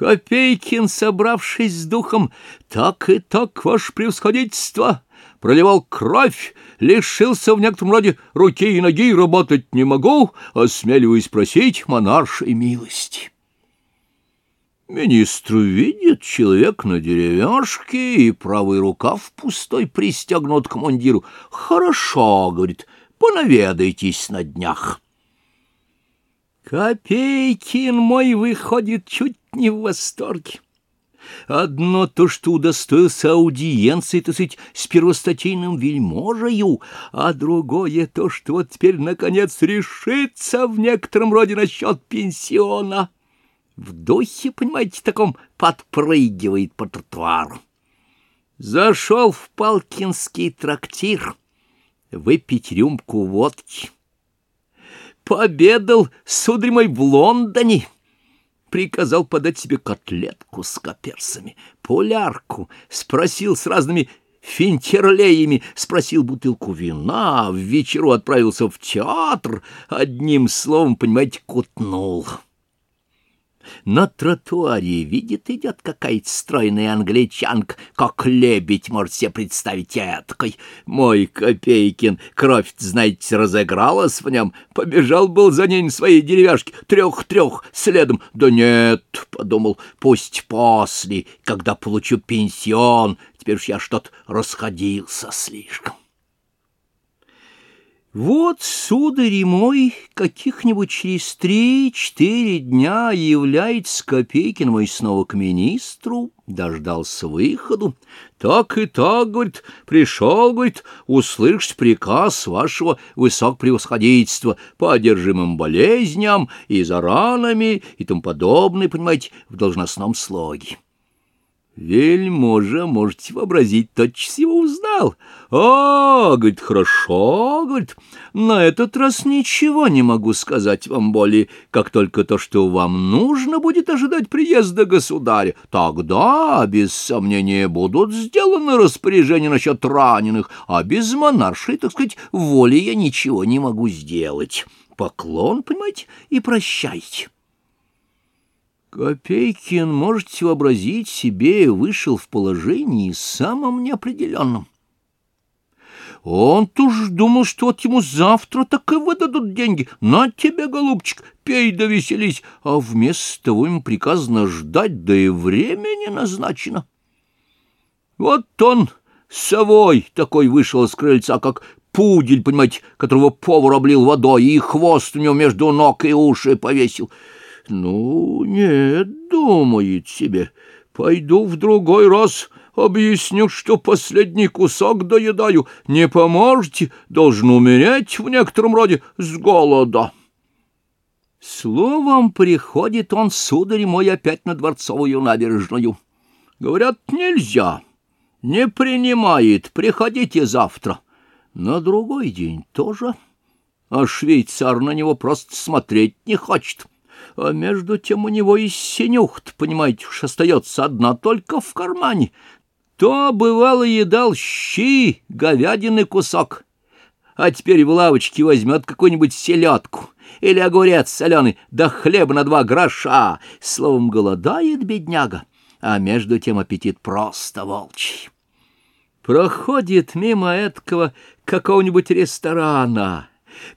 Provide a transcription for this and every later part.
Копейкин, собравшись с духом, так и так, ваше превосходительство, проливал кровь, лишился в некотором роде руки и ноги, работать не могу, осмеливаясь просить монаршей милости. Министр видит человек на деревяшке, и правый рукав пустой пристегнут к мундиру. «Хорошо», — говорит, — «понаведайтесь на днях». Копейкин мой выходит чуть не в восторге. Одно то, что удостоился аудиенции, так сказать, с первостатейным вельможею, а другое то, что вот теперь, наконец, решится в некотором роде насчет пенсиона в духе, понимаете, таком подпрыгивает по тротуару. Зашел в Палкинский трактир выпить рюмку водки. Пообедал, сударь мой, в Лондоне. Приказал подать себе котлетку с каперсами, полярку, спросил с разными финтерлеями, спросил бутылку вина, в вечеру отправился в театр, одним словом, понимаете, кутнул. На тротуаре, видит, идет какая-то стройная англичанка, как лебедь, может себе представить эткой. Мой Копейкин, кровь, знаете, разыгралась в нем, побежал был за ней на своей деревяшке, трех-трех, следом. Да нет, подумал, пусть после, когда получу пенсион, теперь уж я что-то расходился слишком. Вот, сударь мой, каких-нибудь через три-четыре дня является Копейкин мой снова к министру, дождался выходу. Так и так, говорит, пришел, говорит, услышать приказ вашего высокопревосходительства по одержимым болезням и за ранами и тому подобное, понимаете, в должностном слоге. Вельможа, можете вообразить, тотчас его узнал. «А, — говорит, — хорошо, — говорит, — на этот раз ничего не могу сказать вам более, как только то, что вам нужно будет ожидать приезда государя. Тогда, без сомнения, будут сделаны распоряжения насчет раненых, а без монаршей, так сказать, воли я ничего не могу сделать. Поклон, понимаете, и прощайте». Копейкин, можете вообразить себе, вышел в положении самым неопределенным. Он-то уж думал, что вот ему завтра так и выдадут деньги. На тебе, голубчик, пей да веселись. А вместо того ему приказано ждать, да и время не назначено. Вот он, совой, такой вышел с крыльца, как пудель, понимаете, которого повар облил водой, и хвост у него между ног и уши повесил — ну, нет, думает себе, пойду в другой раз, объясню, что последний кусок доедаю. Не поможете, должен умереть в некотором роде с голода. Словом, приходит он, сударь мой, опять на Дворцовую набережную. Говорят, нельзя, не принимает, приходите завтра. На другой день тоже, а швейцар на него просто смотреть не хочет. А между тем у него и синюхт, понимаете, уж остается одна только в кармане. То, бывало, едал щи, говядины кусок, а теперь в лавочке возьмет какую-нибудь селедку или огурец соленый, да хлеба на два гроша. Словом, голодает бедняга, а между тем аппетит просто волчий. Проходит мимо этого какого-нибудь ресторана,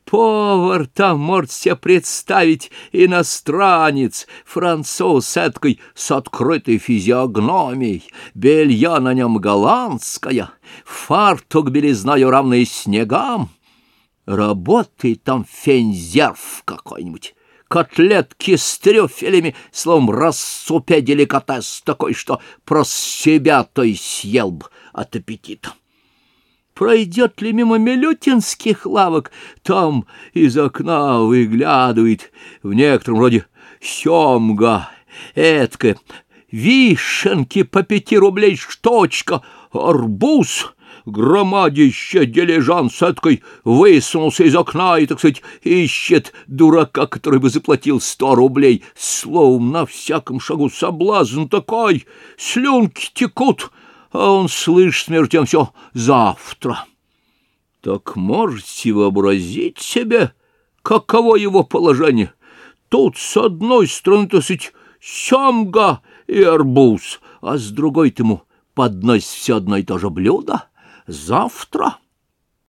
Повар там, может себе представить, иностранец, француз с эткой, с открытой физиогномией, белья на нем голландская, фартук белизною равный снегам. Работает там фензерф какой-нибудь, котлетки с трюфелями, словом, рассупе деликатес такой, что про себя то и съел бы от аппетита пройдет ли мимо милютинских лавок, там из окна выглядывает в некотором роде семга, эткая, вишенки по пяти рублей штучка, арбуз, громадище дилижанс эткой высунулся из окна и, так сказать, ищет дурака, который бы заплатил сто рублей. Словом, на всяком шагу соблазн такой, слюнки текут — а он слышит между тем все «завтра». Так можете вообразить себе, каково его положение? Тут с одной стороны, то есть, семга, и арбуз, а с другой ты ему подносит все одно и то же блюдо. Завтра...